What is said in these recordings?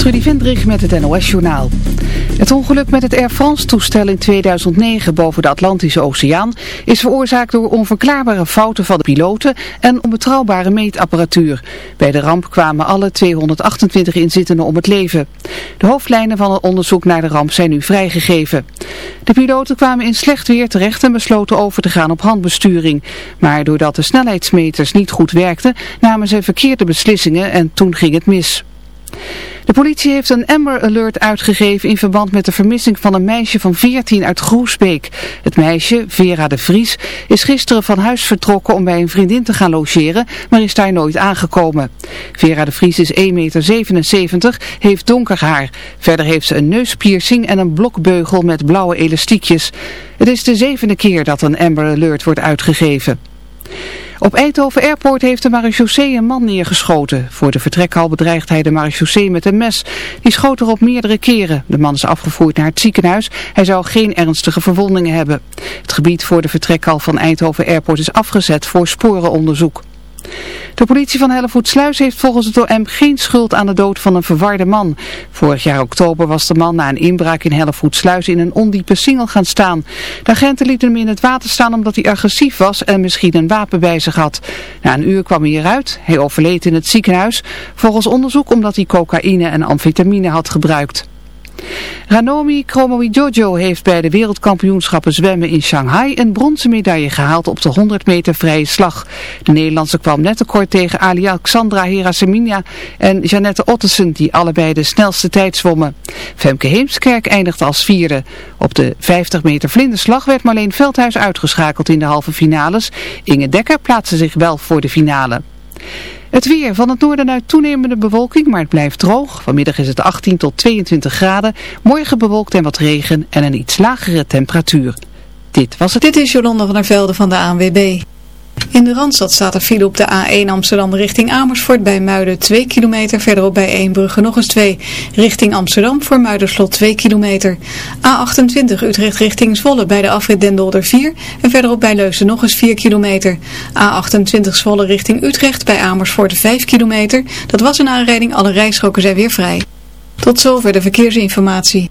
Trudy Vendrich met het NOS-journaal. Het ongeluk met het Air France-toestel in 2009 boven de Atlantische Oceaan is veroorzaakt door onverklaarbare fouten van de piloten en onbetrouwbare meetapparatuur. Bij de ramp kwamen alle 228 inzittenden om het leven. De hoofdlijnen van het onderzoek naar de ramp zijn nu vrijgegeven. De piloten kwamen in slecht weer terecht en besloten over te gaan op handbesturing. Maar doordat de snelheidsmeters niet goed werkten, namen ze verkeerde beslissingen en toen ging het mis. De politie heeft een Amber Alert uitgegeven in verband met de vermissing van een meisje van 14 uit Groesbeek. Het meisje, Vera de Vries, is gisteren van huis vertrokken om bij een vriendin te gaan logeren, maar is daar nooit aangekomen. Vera de Vries is 1,77 meter, heeft donker haar. Verder heeft ze een neuspiercing en een blokbeugel met blauwe elastiekjes. Het is de zevende keer dat een Amber Alert wordt uitgegeven. Op Eindhoven Airport heeft de marechaussee een man neergeschoten. Voor de vertrekhal bedreigt hij de marechaussee met een mes. Die schoot erop meerdere keren. De man is afgevoerd naar het ziekenhuis. Hij zou geen ernstige verwondingen hebben. Het gebied voor de vertrekhal van Eindhoven Airport is afgezet voor sporenonderzoek. De politie van Hellevoetsluis heeft volgens het OM geen schuld aan de dood van een verwarde man. Vorig jaar oktober was de man na een inbraak in Hellevoetsluis in een ondiepe singel gaan staan. De agenten lieten hem in het water staan omdat hij agressief was en misschien een wapen bij zich had. Na een uur kwam hij eruit. Hij overleed in het ziekenhuis. Volgens onderzoek omdat hij cocaïne en amfetamine had gebruikt. Ranomi Kromowidjojo heeft bij de wereldkampioenschappen zwemmen in Shanghai een bronzen medaille gehaald op de 100 meter vrije slag. De Nederlandse kwam net tekort tegen Ali Alexandra Herasemina en Janette Ottesen die allebei de snelste tijd zwommen. Femke Heemskerk eindigde als vierde. Op de 50 meter vlinderslag werd Marleen Veldhuis uitgeschakeld in de halve finales. Inge Dekker plaatste zich wel voor de finale. Het weer van het noorden uit toenemende bewolking, maar het blijft droog. Vanmiddag is het 18 tot 22 graden. Morgen bewolkt en wat regen en een iets lagere temperatuur. Dit was het. Dit is Jolanda van der Velde van de ANWB. In de Randstad staat er file op de A1 Amsterdam richting Amersfoort bij Muiden 2 kilometer. Verderop bij Eembrugge nog eens 2. Richting Amsterdam voor Muiderslot 2 kilometer. A28 Utrecht richting Zwolle bij de afrit Den 4. En verderop bij Leusden nog eens 4 kilometer. A28 Zwolle richting Utrecht bij Amersfoort 5 kilometer. Dat was een aanrijding, alle rijstroken zijn weer vrij. Tot zover de verkeersinformatie.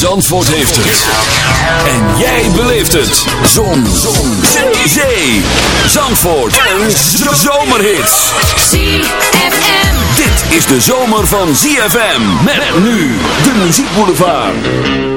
Zandvoort heeft het. En jij beleeft het. Zon. Zon. Zee. Zandvoort. En zomerhits. ZFM. Dit is de zomer van ZFM. Met nu de muziekboulevard.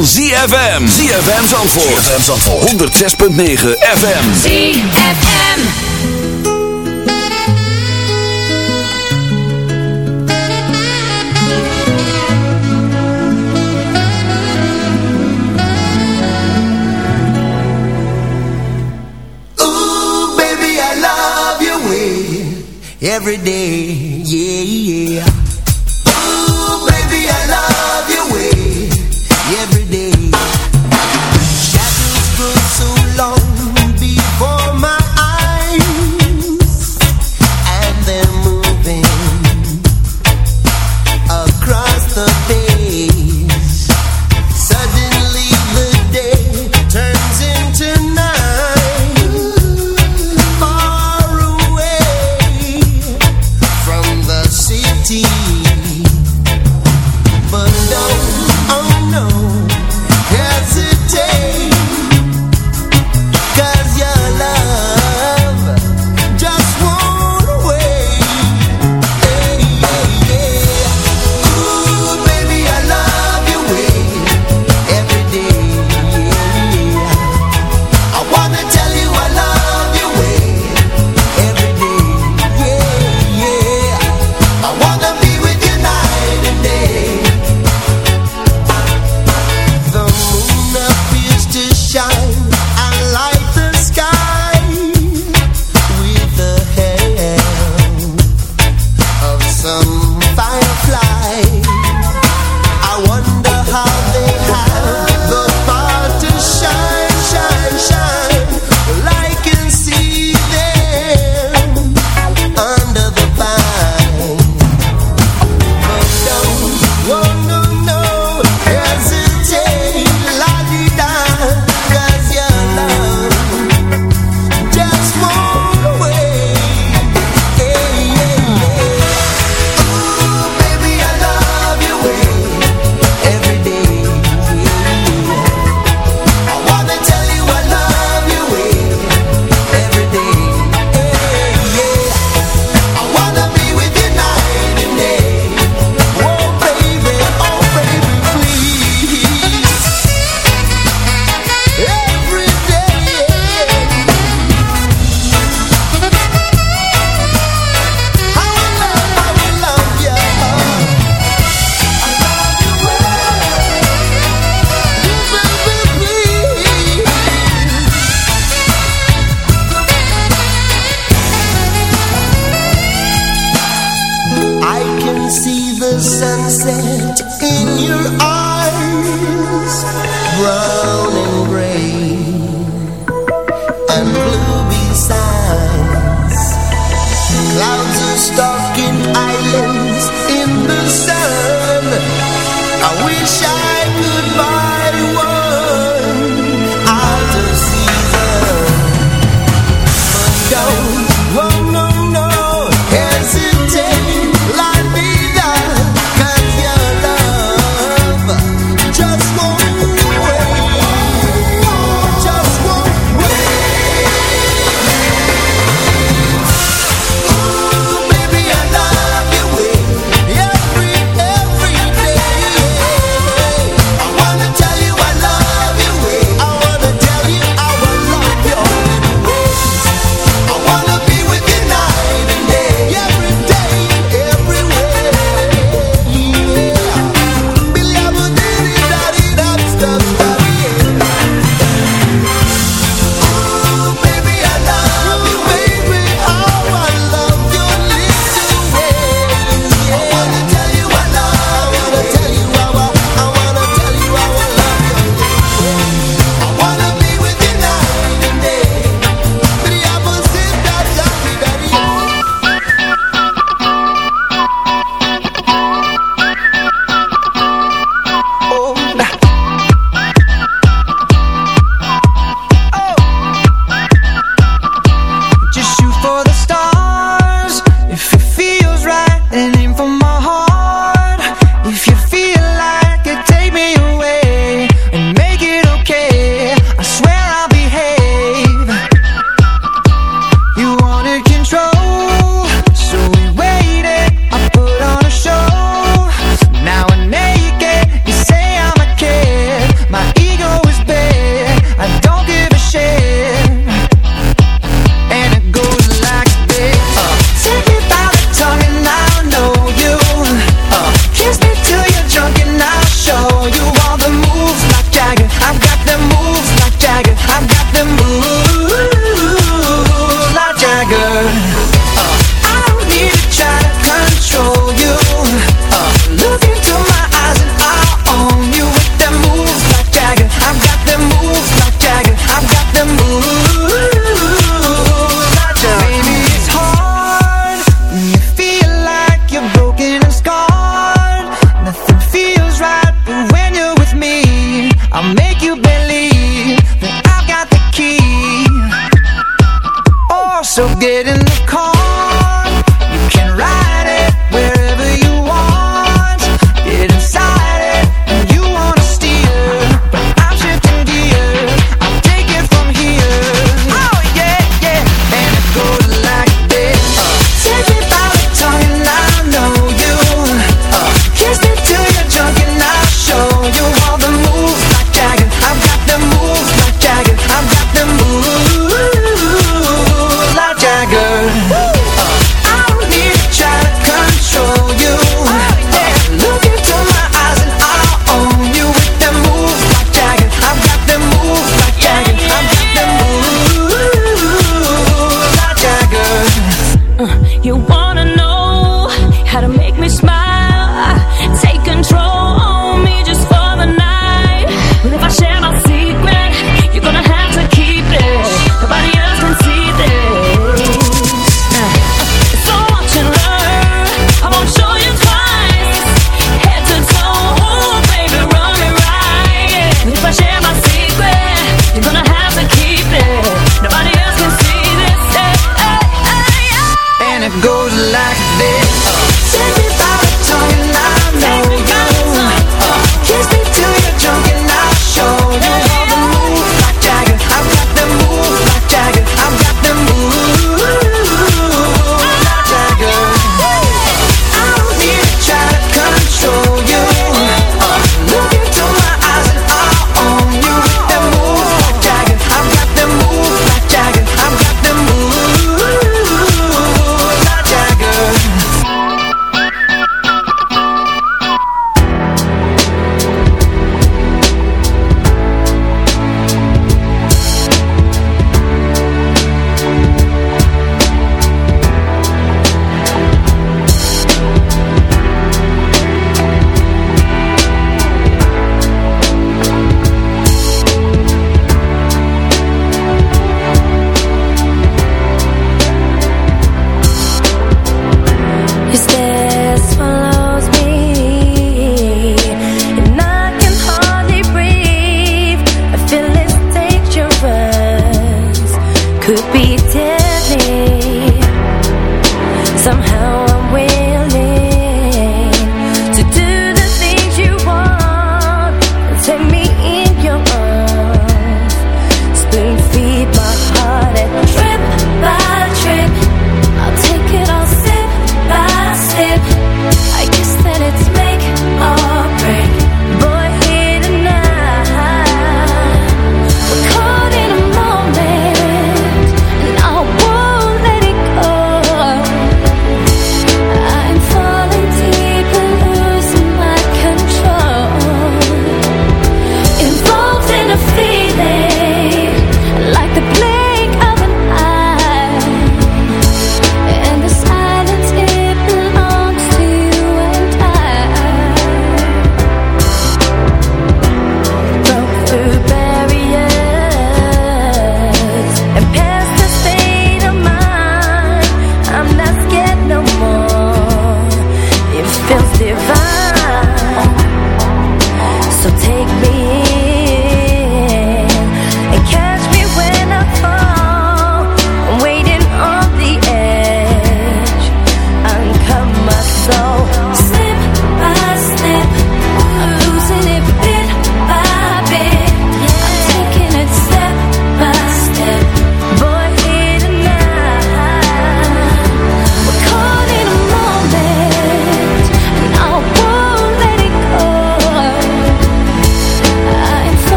van ZFM. ZFM Zandvoort. ZFM Zandvoort. 106.9 FM. ZFM. Ooh, baby, I love your way. Every day, yeah, yeah.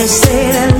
They say that